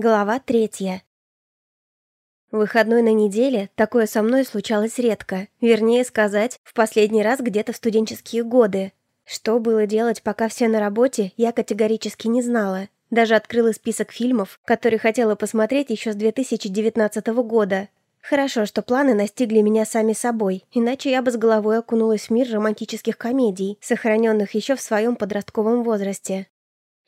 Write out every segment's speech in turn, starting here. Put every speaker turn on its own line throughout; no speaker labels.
Глава третья. Выходной на неделе такое со мной случалось редко. Вернее сказать, в последний раз где-то в студенческие годы. Что было делать, пока все на работе, я категорически не знала. Даже открыла список фильмов, которые хотела посмотреть еще с 2019 года. Хорошо, что планы настигли меня сами собой, иначе я бы с головой окунулась в мир романтических комедий, сохраненных еще в своем подростковом возрасте.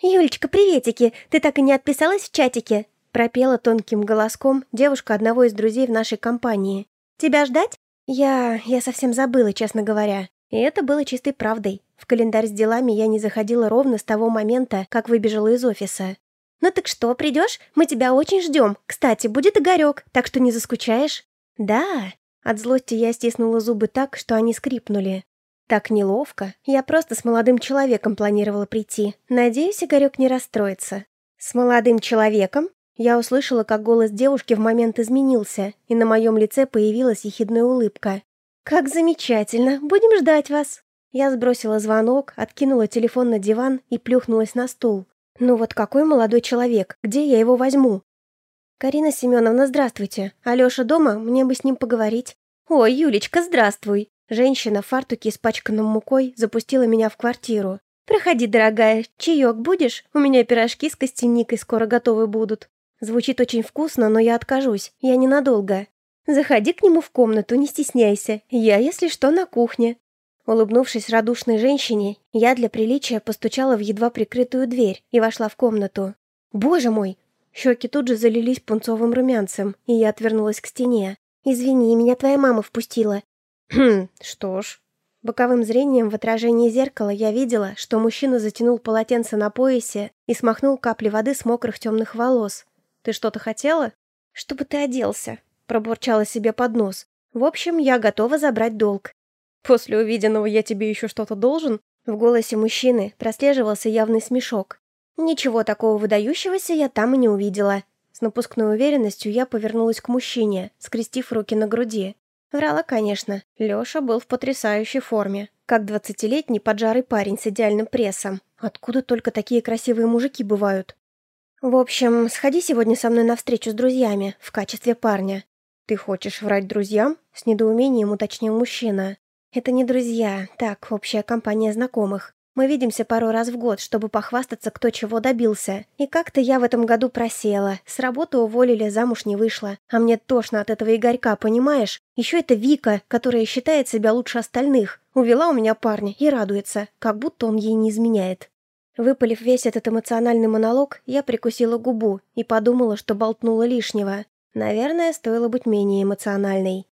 «Юлечка, приветики! Ты так и не отписалась в чатике?» Пропела тонким голоском девушка одного из друзей в нашей компании. «Тебя ждать?» Я... я совсем забыла, честно говоря. И это было чистой правдой. В календарь с делами я не заходила ровно с того момента, как выбежала из офиса. «Ну так что, придешь? Мы тебя очень ждем. Кстати, будет Игорек, так что не заскучаешь?» «Да». От злости я стиснула зубы так, что они скрипнули. Так неловко. Я просто с молодым человеком планировала прийти. Надеюсь, Игорек не расстроится. С молодым человеком? Я услышала, как голос девушки в момент изменился, и на моем лице появилась ехидная улыбка. «Как замечательно! Будем ждать вас!» Я сбросила звонок, откинула телефон на диван и плюхнулась на стул. «Ну вот какой молодой человек? Где я его возьму?» «Карина Семеновна, здравствуйте. Алеша дома? Мне бы с ним поговорить». «Ой, Юлечка, здравствуй!» Женщина в фартуке, испачканном мукой, запустила меня в квартиру. «Проходи, дорогая, чаек будешь? У меня пирожки с костяникой скоро готовы будут». Звучит очень вкусно, но я откажусь, я ненадолго. Заходи к нему в комнату, не стесняйся. Я, если что, на кухне. Улыбнувшись радушной женщине, я для приличия постучала в едва прикрытую дверь и вошла в комнату. «Боже мой!» Щеки тут же залились пунцовым румянцем, и я отвернулась к стене. «Извини, меня твоя мама впустила. Хм, что ж. Боковым зрением в отражении зеркала я видела, что мужчина затянул полотенце на поясе и смахнул капли воды с мокрых темных волос. «Ты что-то хотела?» «Чтобы ты оделся», — пробурчала себе под нос. «В общем, я готова забрать долг». «После увиденного я тебе еще что-то должен?» В голосе мужчины прослеживался явный смешок. «Ничего такого выдающегося я там и не увидела». С напускной уверенностью я повернулась к мужчине, скрестив руки на груди. Врала, конечно. Лёша был в потрясающей форме. Как двадцатилетний поджарый парень с идеальным прессом. Откуда только такие красивые мужики бывают? В общем, сходи сегодня со мной на встречу с друзьями в качестве парня. Ты хочешь врать друзьям? С недоумением уточнил мужчина. Это не друзья, так, общая компания знакомых. Мы видимся пару раз в год, чтобы похвастаться, кто чего добился. И как-то я в этом году просела. С работы уволили, замуж не вышла. А мне тошно от этого Игорька, понимаешь? Еще это Вика, которая считает себя лучше остальных. Увела у меня парня и радуется, как будто он ей не изменяет. Выпалив весь этот эмоциональный монолог, я прикусила губу и подумала, что болтнула лишнего. Наверное, стоило быть менее эмоциональной.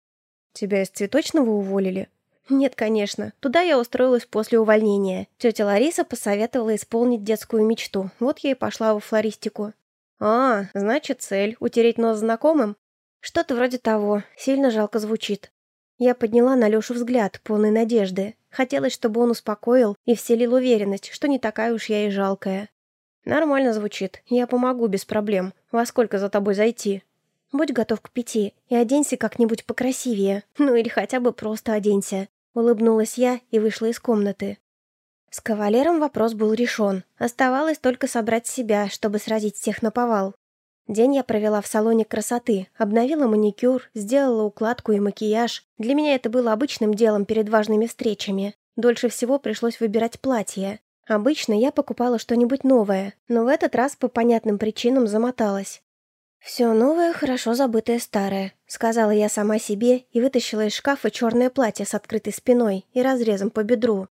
«Тебя из цветочного уволили?» Нет, конечно. Туда я устроилась после увольнения. Тетя Лариса посоветовала исполнить детскую мечту. Вот я и пошла во флористику. А, значит, цель — утереть нос знакомым? Что-то вроде того. Сильно жалко звучит. Я подняла на Лешу взгляд, полный надежды. Хотелось, чтобы он успокоил и вселил уверенность, что не такая уж я и жалкая. Нормально звучит. Я помогу без проблем. Во сколько за тобой зайти? Будь готов к пяти и оденься как-нибудь покрасивее. Ну или хотя бы просто оденься. Улыбнулась я и вышла из комнаты. С кавалером вопрос был решен. Оставалось только собрать себя, чтобы сразить всех на повал. День я провела в салоне красоты, обновила маникюр, сделала укладку и макияж. Для меня это было обычным делом перед важными встречами. Дольше всего пришлось выбирать платье. Обычно я покупала что-нибудь новое, но в этот раз по понятным причинам замоталась. «Все новое, хорошо забытое старое», — сказала я сама себе и вытащила из шкафа черное платье с открытой спиной и разрезом по бедру.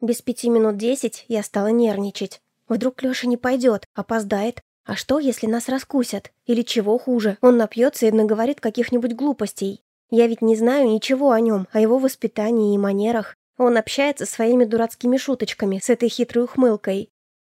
Без пяти минут десять я стала нервничать. Вдруг Леша не пойдет, опоздает. А что, если нас раскусят? Или чего хуже, он напьется и наговорит каких-нибудь глупостей? Я ведь не знаю ничего о нем, о его воспитании и манерах. Он общается своими дурацкими шуточками с этой хитрой ухмылкой.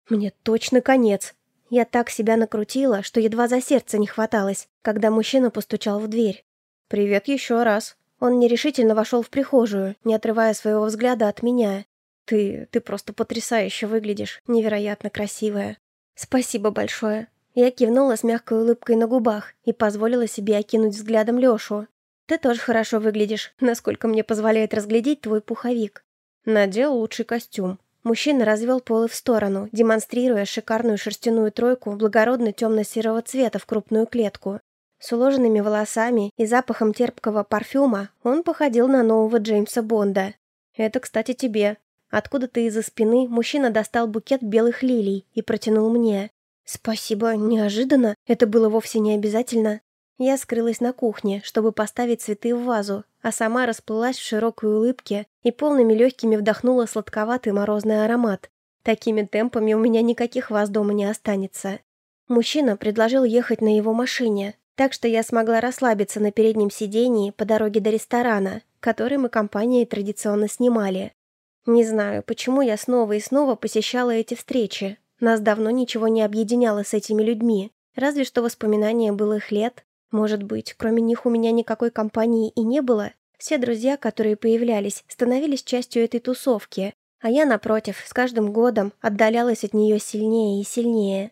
Мне точно конец. Я так себя накрутила, что едва за сердце не хваталось, когда мужчина постучал в дверь. «Привет еще раз». Он нерешительно вошел в прихожую, не отрывая своего взгляда от меня. «Ты... ты просто потрясающе выглядишь, невероятно красивая». «Спасибо большое». Я кивнула с мягкой улыбкой на губах и позволила себе окинуть взглядом Лешу. «Ты тоже хорошо выглядишь, насколько мне позволяет разглядеть твой пуховик». Надел лучший костюм. Мужчина развел полы в сторону, демонстрируя шикарную шерстяную тройку благородно темно-серого цвета в крупную клетку. С уложенными волосами и запахом терпкого парфюма он походил на нового Джеймса Бонда. «Это, кстати, тебе». Откуда-то из-за спины мужчина достал букет белых лилий и протянул мне. «Спасибо, неожиданно. Это было вовсе не обязательно». Я скрылась на кухне, чтобы поставить цветы в вазу, а сама расплылась в широкой улыбке и полными легкими вдохнула сладковатый морозный аромат. Такими темпами у меня никаких ваз дома не останется. Мужчина предложил ехать на его машине, так что я смогла расслабиться на переднем сидении по дороге до ресторана, который мы компанией традиционно снимали. Не знаю, почему я снова и снова посещала эти встречи. Нас давно ничего не объединяло с этими людьми, разве что воспоминания былых лет, может быть, кроме них у меня никакой компании и не было? Все друзья, которые появлялись, становились частью этой тусовки, а я, напротив, с каждым годом отдалялась от нее сильнее и сильнее.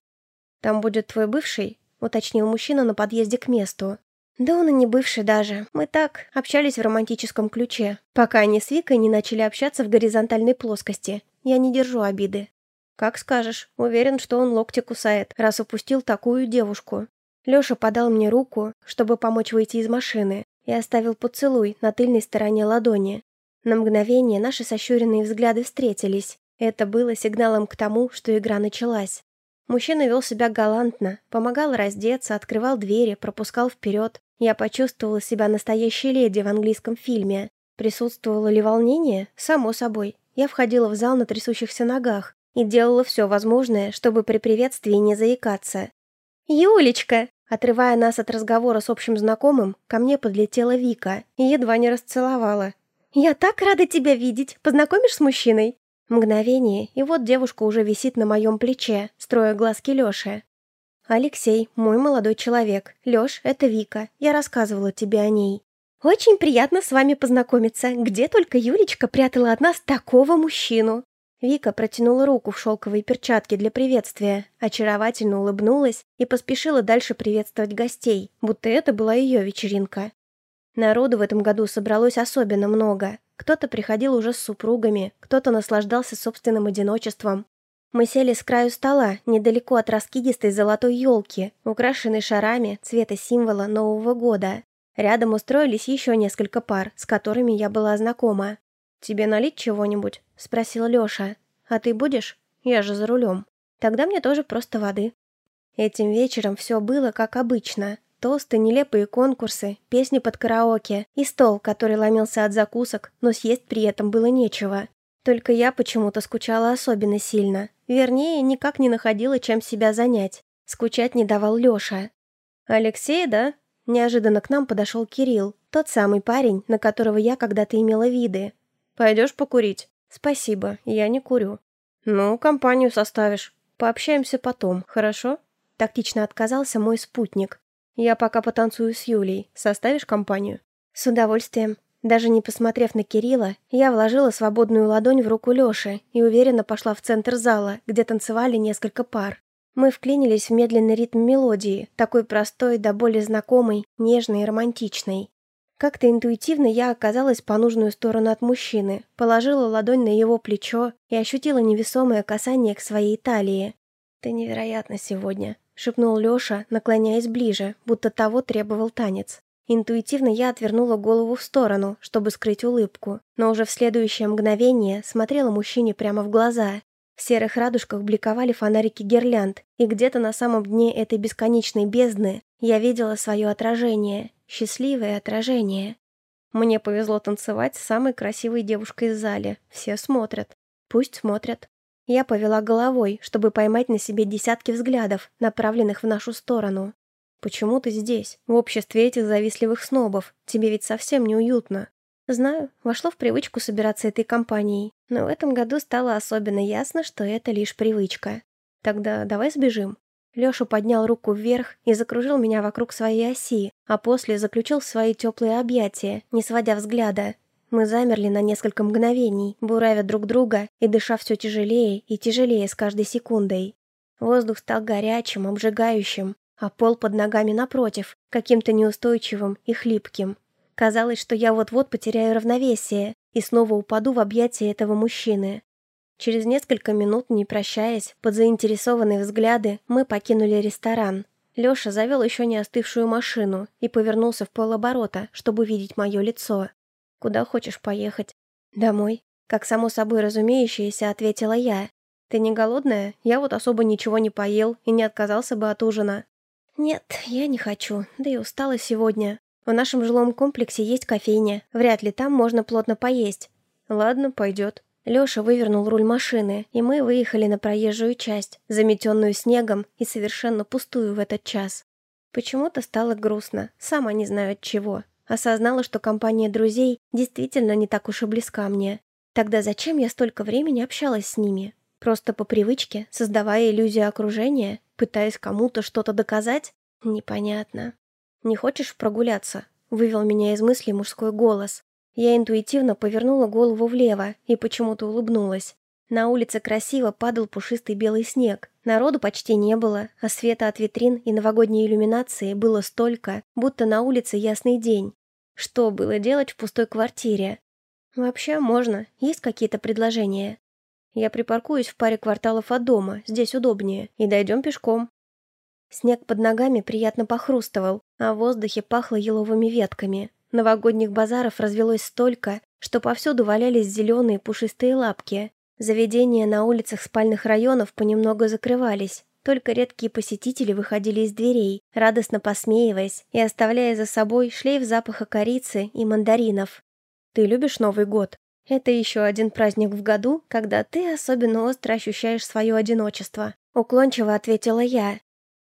«Там будет твой бывший?» — уточнил мужчина на подъезде к месту. «Да он и не бывший даже. Мы так, общались в романтическом ключе, пока они с Викой не начали общаться в горизонтальной плоскости. Я не держу обиды». «Как скажешь. Уверен, что он локти кусает, раз упустил такую девушку. Лёша подал мне руку, чтобы помочь выйти из машины, и оставил поцелуй на тыльной стороне ладони. На мгновение наши сощуренные взгляды встретились. Это было сигналом к тому, что игра началась. Мужчина вел себя галантно, помогал раздеться, открывал двери, пропускал вперед. Я почувствовала себя настоящей леди в английском фильме. Присутствовало ли волнение? Само собой. Я входила в зал на трясущихся ногах и делала все возможное, чтобы при приветствии не заикаться. «Юлечка!» Отрывая нас от разговора с общим знакомым, ко мне подлетела Вика и едва не расцеловала. «Я так рада тебя видеть! Познакомишь с мужчиной?» Мгновение, и вот девушка уже висит на моем плече, строя глазки Лёше. «Алексей, мой молодой человек. Лёш, это Вика. Я рассказывала тебе о ней». «Очень приятно с вами познакомиться. Где только Юлечка прятала от нас такого мужчину?» Вика протянула руку в шелковые перчатки для приветствия, очаровательно улыбнулась и поспешила дальше приветствовать гостей, будто это была ее вечеринка. Народу в этом году собралось особенно много. Кто-то приходил уже с супругами, кто-то наслаждался собственным одиночеством. Мы сели с краю стола, недалеко от раскидистой золотой елки, украшенной шарами цвета символа Нового года. Рядом устроились еще несколько пар, с которыми я была знакома. «Тебе налить чего-нибудь?» — спросил Лёша. «А ты будешь? Я же за рулем. Тогда мне тоже просто воды». Этим вечером все было как обычно. Тосты, нелепые конкурсы, песни под караоке и стол, который ломился от закусок, но съесть при этом было нечего. Только я почему-то скучала особенно сильно. Вернее, никак не находила, чем себя занять. Скучать не давал Лёша. «Алексей, да?» Неожиданно к нам подошел Кирилл, тот самый парень, на которого я когда-то имела виды. Пойдешь покурить? Спасибо, я не курю. Ну, компанию составишь. Пообщаемся потом, хорошо? Тактично отказался мой спутник. Я пока потанцую с Юлей. Составишь компанию? С удовольствием. Даже не посмотрев на Кирилла, я вложила свободную ладонь в руку Лёши и уверенно пошла в центр зала, где танцевали несколько пар. Мы вклинились в медленный ритм мелодии, такой простой, да более знакомый, нежный и романтичный. Как-то интуитивно я оказалась по нужную сторону от мужчины, положила ладонь на его плечо и ощутила невесомое касание к своей талии. «Ты невероятна сегодня», — шепнул Лёша, наклоняясь ближе, будто того требовал танец. Интуитивно я отвернула голову в сторону, чтобы скрыть улыбку, но уже в следующее мгновение смотрела мужчине прямо в глаза. В серых радужках бликовали фонарики гирлянд, и где-то на самом дне этой бесконечной бездны я видела свое отражение, счастливое отражение. Мне повезло танцевать с самой красивой девушкой в зале. Все смотрят. Пусть смотрят. Я повела головой, чтобы поймать на себе десятки взглядов, направленных в нашу сторону. «Почему ты здесь, в обществе этих завистливых снобов? Тебе ведь совсем неуютно». Знаю, вошло в привычку собираться этой компанией, но в этом году стало особенно ясно, что это лишь привычка. Тогда давай сбежим. Лёша поднял руку вверх и закружил меня вокруг своей оси, а после заключил в свои теплые объятия, не сводя взгляда. Мы замерли на несколько мгновений, буравя друг друга и дыша все тяжелее и тяжелее с каждой секундой. Воздух стал горячим, обжигающим, а пол под ногами напротив, каким-то неустойчивым и хлипким. Казалось, что я вот-вот потеряю равновесие и снова упаду в объятия этого мужчины. Через несколько минут, не прощаясь, под заинтересованные взгляды, мы покинули ресторан. Лёша завел еще не остывшую машину и повернулся в полоборота, чтобы увидеть мое лицо. «Куда хочешь поехать?» «Домой», — как само собой разумеющееся, ответила я. «Ты не голодная? Я вот особо ничего не поел и не отказался бы от ужина». «Нет, я не хочу, да и устала сегодня. В нашем жилом комплексе есть кофейня, вряд ли там можно плотно поесть». «Ладно, пойдет». Лёша вывернул руль машины, и мы выехали на проезжую часть, заметенную снегом и совершенно пустую в этот час. Почему-то стало грустно, сама не знаю от чего. Осознала, что компания друзей действительно не так уж и близка мне. Тогда зачем я столько времени общалась с ними? Просто по привычке, создавая иллюзию окружения, пытаясь кому-то что-то доказать? Непонятно. «Не хочешь прогуляться?» — вывел меня из мысли мужской голос. Я интуитивно повернула голову влево и почему-то улыбнулась. На улице красиво падал пушистый белый снег. Народу почти не было, а света от витрин и новогодней иллюминации было столько, будто на улице ясный день. Что было делать в пустой квартире? Вообще можно, есть какие-то предложения. Я припаркуюсь в паре кварталов от дома, здесь удобнее, и дойдем пешком. Снег под ногами приятно похрустывал, а в воздухе пахло еловыми ветками. Новогодних базаров развелось столько, что повсюду валялись зеленые пушистые лапки. Заведения на улицах спальных районов понемногу закрывались. Только редкие посетители выходили из дверей, радостно посмеиваясь и оставляя за собой шлейф запаха корицы и мандаринов. «Ты любишь Новый год?» Это еще один праздник в году, когда ты особенно остро ощущаешь свое одиночество. Уклончиво ответила я.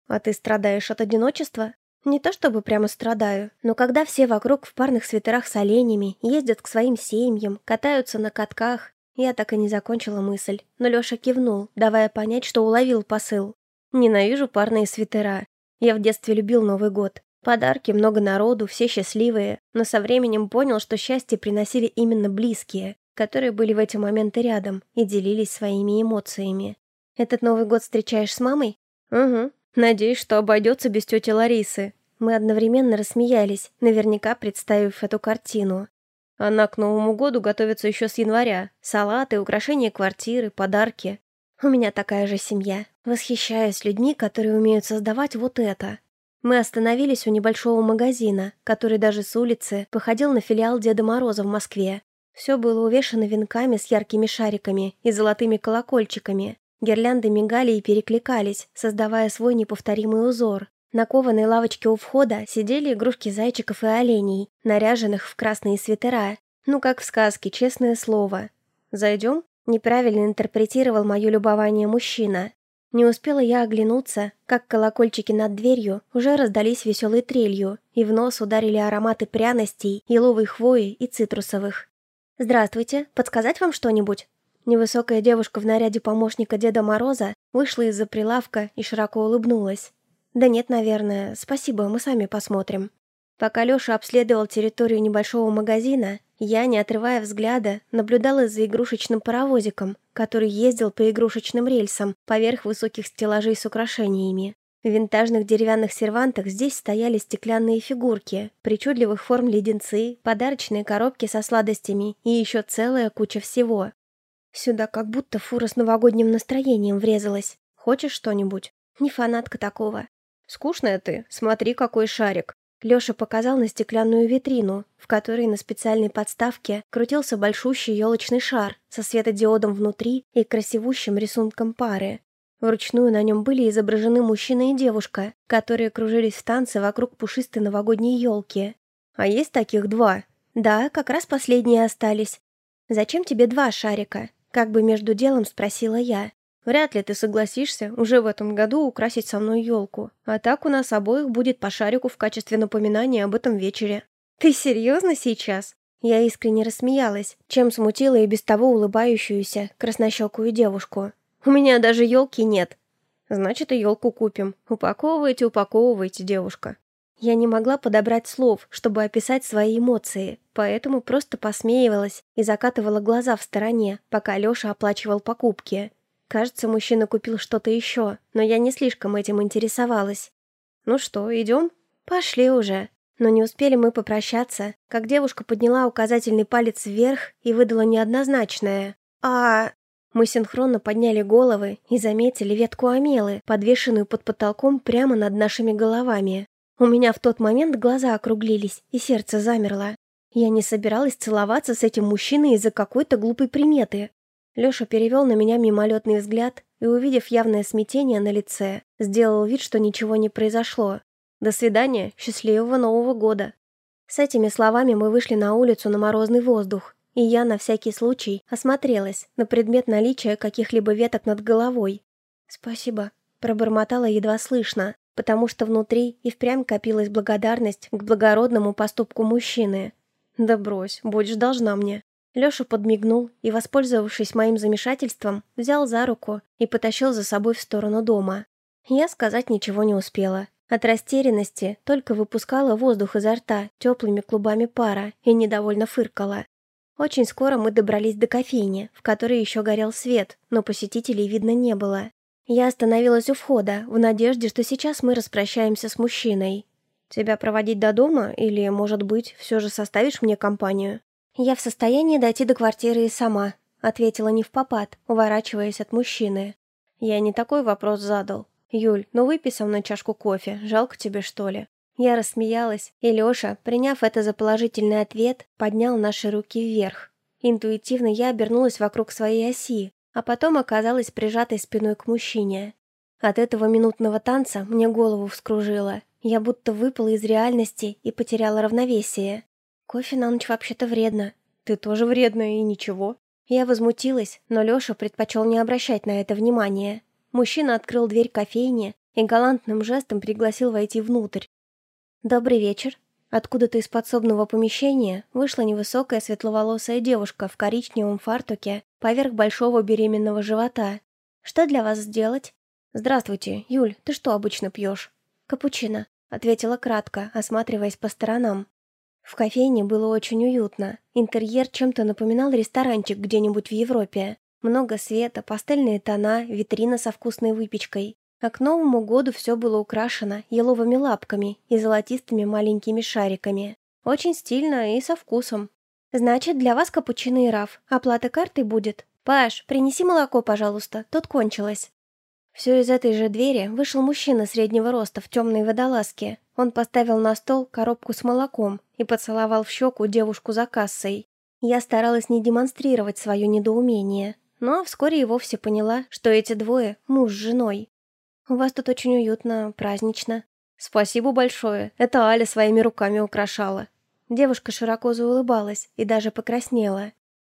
А ты страдаешь от одиночества? Не то чтобы прямо страдаю, но когда все вокруг в парных свитерах с оленями, ездят к своим семьям, катаются на катках, я так и не закончила мысль, но Лёша кивнул, давая понять, что уловил посыл. Ненавижу парные свитера. Я в детстве любил Новый год. Подарки, много народу, все счастливые, но со временем понял, что счастье приносили именно близкие, которые были в эти моменты рядом и делились своими эмоциями. Этот Новый год встречаешь с мамой? Угу, Надеюсь, что обойдется без тети Ларисы. Мы одновременно рассмеялись, наверняка представив эту картину. Она к Новому году готовится еще с января. Салаты, украшения квартиры, подарки. У меня такая же семья. Восхищаюсь людьми, которые умеют создавать вот это. Мы остановились у небольшого магазина, который даже с улицы походил на филиал Деда Мороза в Москве. Все было увешано венками с яркими шариками и золотыми колокольчиками. Гирлянды мигали и перекликались, создавая свой неповторимый узор. На кованой лавочке у входа сидели игрушки зайчиков и оленей, наряженных в красные свитера. Ну, как в сказке, честное слово. «Зайдем?» – неправильно интерпретировал мое любование мужчина. Не успела я оглянуться, как колокольчики над дверью уже раздались веселой трелью, и в нос ударили ароматы пряностей, еловой хвои и цитрусовых. «Здравствуйте, подсказать вам что-нибудь?» Невысокая девушка в наряде помощника Деда Мороза вышла из-за прилавка и широко улыбнулась. «Да нет, наверное. Спасибо, мы сами посмотрим». Пока Лёша обследовал территорию небольшого магазина, я, не отрывая взгляда, наблюдала за игрушечным паровозиком, который ездил по игрушечным рельсам поверх высоких стеллажей с украшениями. В винтажных деревянных сервантах здесь стояли стеклянные фигурки, причудливых форм леденцы, подарочные коробки со сладостями и еще целая куча всего. Сюда как будто фура с новогодним настроением врезалась. Хочешь что-нибудь? Не фанатка такого. Скучная ты, смотри, какой шарик. Лёша показал на стеклянную витрину, в которой на специальной подставке крутился большущий елочный шар со светодиодом внутри и красивущим рисунком пары. Вручную на нем были изображены мужчина и девушка, которые кружились в танце вокруг пушистой новогодней елки. А есть таких два? Да, как раз последние остались. Зачем тебе два шарика? Как бы между делом спросила я. Вряд ли ты согласишься уже в этом году украсить со мной елку. А так у нас обоих будет по шарику в качестве напоминания об этом вечере. Ты серьезно сейчас? Я искренне рассмеялась, чем смутила и без того улыбающуюся, краснощекую девушку. У меня даже елки нет. Значит, и елку купим. Упаковывайте, упаковывайте, девушка. Я не могла подобрать слов, чтобы описать свои эмоции, поэтому просто посмеивалась и закатывала глаза в стороне, пока Лёша оплачивал покупки. Кажется, мужчина купил что-то еще, но я не слишком этим интересовалась. «Ну что, идем?» «Пошли уже». Но не успели мы попрощаться, как девушка подняла указательный палец вверх и выдала неоднозначное. «А...» Мы синхронно подняли головы и заметили ветку амелы, подвешенную под потолком прямо над нашими головами. У меня в тот момент глаза округлились, и сердце замерло. Я не собиралась целоваться с этим мужчиной из-за какой-то глупой приметы. Лёша перевел на меня мимолетный взгляд и, увидев явное смятение на лице, сделал вид, что ничего не произошло. «До свидания, счастливого Нового года!» С этими словами мы вышли на улицу на морозный воздух, и я на всякий случай осмотрелась на предмет наличия каких-либо веток над головой. «Спасибо», — пробормотала едва слышно, потому что внутри и впрямь копилась благодарность к благородному поступку мужчины. «Да брось, будешь должна мне». Лёша подмигнул и, воспользовавшись моим замешательством, взял за руку и потащил за собой в сторону дома. Я сказать ничего не успела. От растерянности только выпускала воздух изо рта теплыми клубами пара и недовольно фыркала. Очень скоро мы добрались до кофейни, в которой еще горел свет, но посетителей видно не было. Я остановилась у входа, в надежде, что сейчас мы распрощаемся с мужчиной. «Тебя проводить до дома или, может быть, все же составишь мне компанию?» «Я в состоянии дойти до квартиры и сама», — ответила не в попад, уворачиваясь от мужчины. «Я не такой вопрос задал. Юль, ну выпей со мной чашку кофе, жалко тебе, что ли?» Я рассмеялась, и Лёша, приняв это за положительный ответ, поднял наши руки вверх. Интуитивно я обернулась вокруг своей оси, а потом оказалась прижатой спиной к мужчине. От этого минутного танца мне голову вскружило. Я будто выпала из реальности и потеряла равновесие. Кофе на ночь вообще-то вредно. Ты тоже вредная и ничего. Я возмутилась, но Лёша предпочел не обращать на это внимания. Мужчина открыл дверь кофейни и галантным жестом пригласил войти внутрь. «Добрый вечер». Откуда-то из подсобного помещения вышла невысокая светловолосая девушка в коричневом фартуке поверх большого беременного живота. «Что для вас сделать?» «Здравствуйте, Юль, ты что обычно пьешь?» «Капучино», — ответила кратко, осматриваясь по сторонам. В кофейне было очень уютно. Интерьер чем-то напоминал ресторанчик где-нибудь в Европе. Много света, пастельные тона, витрина со вкусной выпечкой. А к Новому году все было украшено еловыми лапками и золотистыми маленькими шариками. Очень стильно и со вкусом. «Значит, для вас капучино и раф. Оплата картой будет. Паш, принеси молоко, пожалуйста, тут кончилось». Все из этой же двери вышел мужчина среднего роста в темной водолазке. Он поставил на стол коробку с молоком и поцеловал в щеку девушку за кассой. Я старалась не демонстрировать свое недоумение, но вскоре и вовсе поняла, что эти двое – муж с женой. «У вас тут очень уютно, празднично». «Спасибо большое. Это Аля своими руками украшала». Девушка широко заулыбалась и даже покраснела.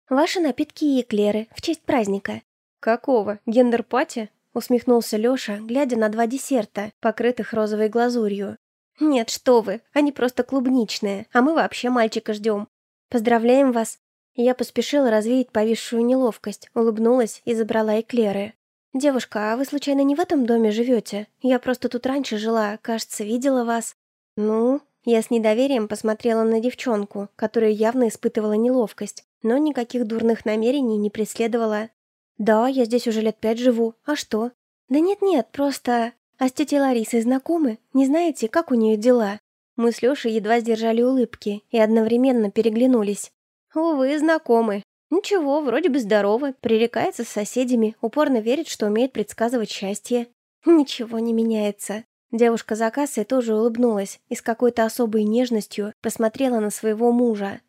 «Ваши напитки и эклеры в честь праздника». «Какого? Гендер-пати?» усмехнулся Лёша, глядя на два десерта, покрытых розовой глазурью. «Нет, что вы, они просто клубничные, а мы вообще мальчика ждем. Поздравляем вас!» Я поспешила развеять повисшую неловкость, улыбнулась и забрала эклеры. «Девушка, а вы случайно не в этом доме живете? Я просто тут раньше жила, кажется, видела вас». «Ну?» Я с недоверием посмотрела на девчонку, которая явно испытывала неловкость, но никаких дурных намерений не преследовала. «Да, я здесь уже лет пять живу. А что?» «Да нет-нет, просто... А с тетей Ларисой знакомы? Не знаете, как у нее дела?» Мы с Лешей едва сдержали улыбки и одновременно переглянулись. «Увы, знакомы. Ничего, вроде бы здорово, пререкается с соседями, упорно верит, что умеет предсказывать счастье. Ничего не меняется. Девушка за кассой тоже улыбнулась и с какой-то особой нежностью посмотрела на своего мужа.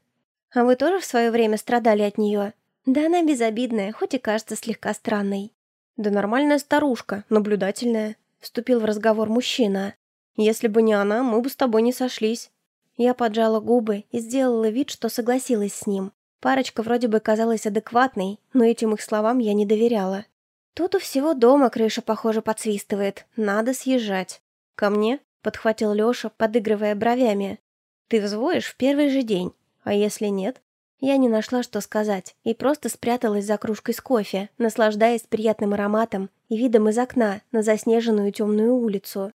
«А вы тоже в свое время страдали от нее?» «Да она безобидная, хоть и кажется слегка странной». «Да нормальная старушка, наблюдательная», — вступил в разговор мужчина. «Если бы не она, мы бы с тобой не сошлись». Я поджала губы и сделала вид, что согласилась с ним. Парочка вроде бы казалась адекватной, но этим их словам я не доверяла. Тут у всего дома крыша, похоже, подсвистывает. Надо съезжать. Ко мне? Подхватил Леша, подыгрывая бровями. Ты взвоишь в первый же день. А если нет? Я не нашла, что сказать, и просто спряталась за кружкой с кофе, наслаждаясь приятным ароматом и видом из окна на заснеженную темную улицу.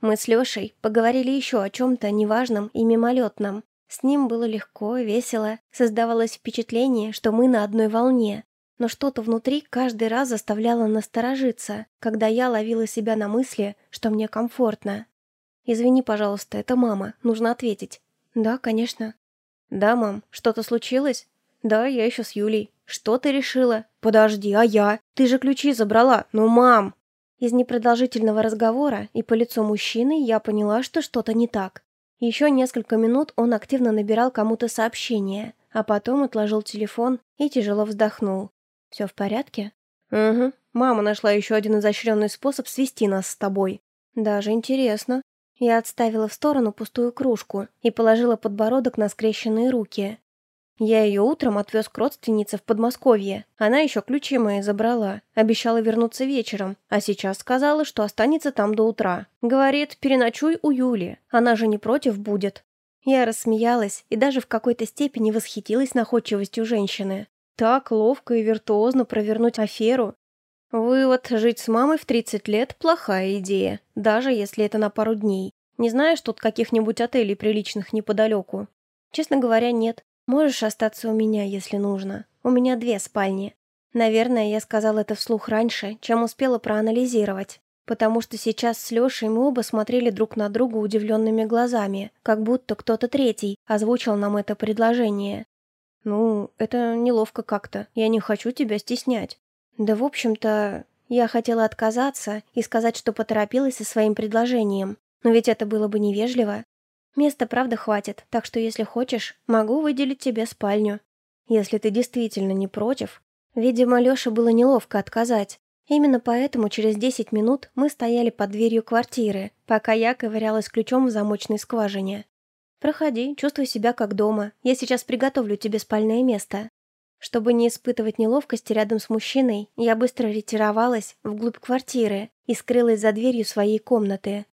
Мы с Лешей поговорили еще о чем-то неважном и мимолетном, с ним было легко, весело, создавалось впечатление, что мы на одной волне. Но что-то внутри каждый раз заставляло насторожиться, когда я ловила себя на мысли, что мне комфортно. «Извини, пожалуйста, это мама, нужно ответить». «Да, конечно». «Да, мам, что-то случилось?» Да, я еще с Юлей. Что ты решила? Подожди, а я? Ты же ключи забрала. Ну, мам!» Из непродолжительного разговора и по лицу мужчины я поняла, что что-то не так. Еще несколько минут он активно набирал кому-то сообщение, а потом отложил телефон и тяжело вздохнул. «Все в порядке?» «Угу. Мама нашла еще один изощренный способ свести нас с тобой. Даже интересно». Я отставила в сторону пустую кружку и положила подбородок на скрещенные руки. Я ее утром отвез к родственнице в Подмосковье. Она еще ключи мои забрала. Обещала вернуться вечером. А сейчас сказала, что останется там до утра. Говорит, переночуй у Юли. Она же не против будет. Я рассмеялась и даже в какой-то степени восхитилась находчивостью женщины. Так ловко и виртуозно провернуть аферу. Вывод, жить с мамой в 30 лет – плохая идея, даже если это на пару дней. Не знаешь тут каких-нибудь отелей приличных неподалеку? Честно говоря, нет. Можешь остаться у меня, если нужно. У меня две спальни. Наверное, я сказала это вслух раньше, чем успела проанализировать. Потому что сейчас с Лешей мы оба смотрели друг на друга удивленными глазами, как будто кто-то третий озвучил нам это предложение. «Ну, это неловко как-то. Я не хочу тебя стеснять». «Да, в общем-то, я хотела отказаться и сказать, что поторопилась со своим предложением. Но ведь это было бы невежливо. Места, правда, хватит, так что если хочешь, могу выделить тебе спальню. Если ты действительно не против. Видимо, Лёше было неловко отказать. Именно поэтому через 10 минут мы стояли под дверью квартиры, пока я ковырялась ключом в замочной скважине. «Проходи, чувствуй себя как дома. Я сейчас приготовлю тебе спальное место». Чтобы не испытывать неловкости рядом с мужчиной, я быстро ретировалась вглубь квартиры и скрылась за дверью своей комнаты.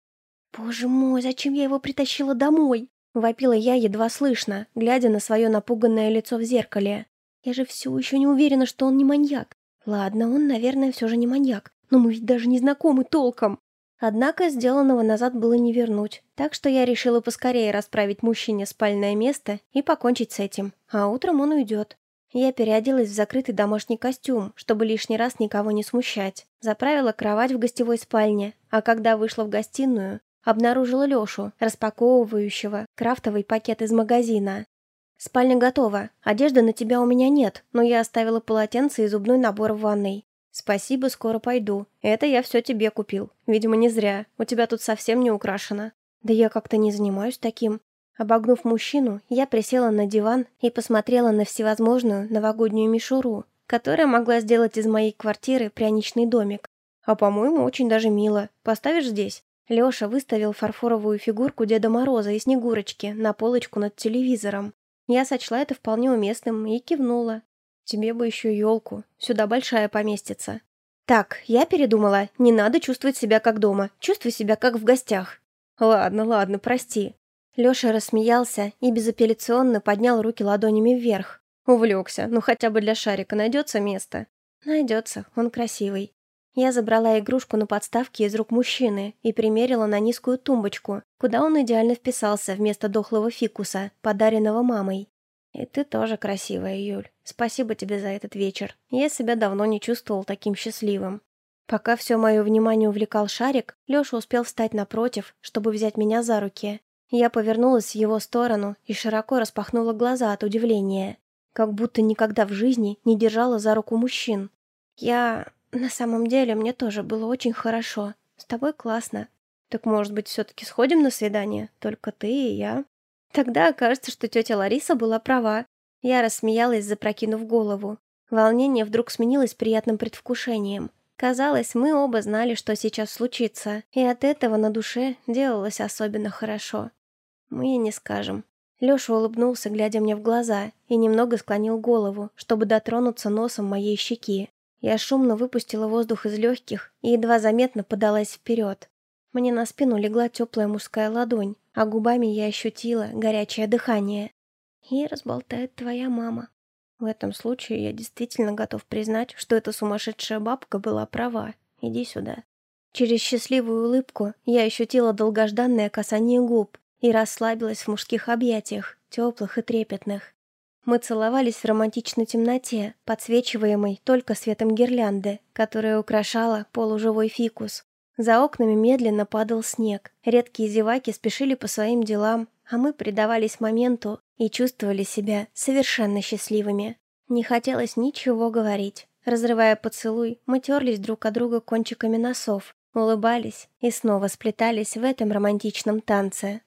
«Боже мой, зачем я его притащила домой?» Вопила я едва слышно, глядя на свое напуганное лицо в зеркале. Я же все еще не уверена, что он не маньяк. Ладно, он, наверное, все же не маньяк, но мы ведь даже не знакомы толком. Однако сделанного назад было не вернуть, так что я решила поскорее расправить мужчине спальное место и покончить с этим, а утром он уйдет. Я переоделась в закрытый домашний костюм, чтобы лишний раз никого не смущать. Заправила кровать в гостевой спальне, а когда вышла в гостиную, Обнаружила Лешу, распаковывающего крафтовый пакет из магазина. «Спальня готова. Одежды на тебя у меня нет, но я оставила полотенце и зубной набор в ванной. Спасибо, скоро пойду. Это я все тебе купил. Видимо, не зря. У тебя тут совсем не украшено». «Да я как-то не занимаюсь таким». Обогнув мужчину, я присела на диван и посмотрела на всевозможную новогоднюю мишуру, которая могла сделать из моей квартиры пряничный домик. А по-моему, очень даже мило. Поставишь здесь? Лёша выставил фарфоровую фигурку Деда Мороза и Снегурочки на полочку над телевизором. Я сочла это вполне уместным и кивнула. Тебе бы еще елку. Сюда большая поместится. Так, я передумала. Не надо чувствовать себя как дома. Чувствуй себя как в гостях. Ладно, ладно, прости. Лёша рассмеялся и безапелляционно поднял руки ладонями вверх. Увлекся. Ну хотя бы для шарика найдется место. Найдется. Он красивый. Я забрала игрушку на подставке из рук мужчины и примерила на низкую тумбочку, куда он идеально вписался вместо дохлого фикуса, подаренного мамой. «И ты тоже красивая, Юль. Спасибо тебе за этот вечер. Я себя давно не чувствовал таким счастливым». Пока все мое внимание увлекал шарик, Леша успел встать напротив, чтобы взять меня за руки. Я повернулась в его сторону и широко распахнула глаза от удивления, как будто никогда в жизни не держала за руку мужчин. Я... На самом деле, мне тоже было очень хорошо. С тобой классно. Так, может быть, все-таки сходим на свидание? Только ты и я. Тогда окажется, что тетя Лариса была права. Я рассмеялась, запрокинув голову. Волнение вдруг сменилось приятным предвкушением. Казалось, мы оба знали, что сейчас случится, и от этого на душе делалось особенно хорошо. Мы и не скажем. Леша улыбнулся, глядя мне в глаза, и немного склонил голову, чтобы дотронуться носом моей щеки. Я шумно выпустила воздух из легких и едва заметно подалась вперед. Мне на спину легла теплая мужская ладонь, а губами я ощутила горячее дыхание. И разболтает твоя мама. В этом случае я действительно готов признать, что эта сумасшедшая бабка была права. Иди сюда. Через счастливую улыбку я ощутила долгожданное касание губ и расслабилась в мужских объятиях, теплых и трепетных. Мы целовались в романтичной темноте, подсвечиваемой только светом гирлянды, которая украшала полуживой фикус. За окнами медленно падал снег. Редкие зеваки спешили по своим делам, а мы предавались моменту и чувствовали себя совершенно счастливыми. Не хотелось ничего говорить. Разрывая поцелуй, мы терлись друг о друга кончиками носов, улыбались и снова сплетались в этом романтичном танце.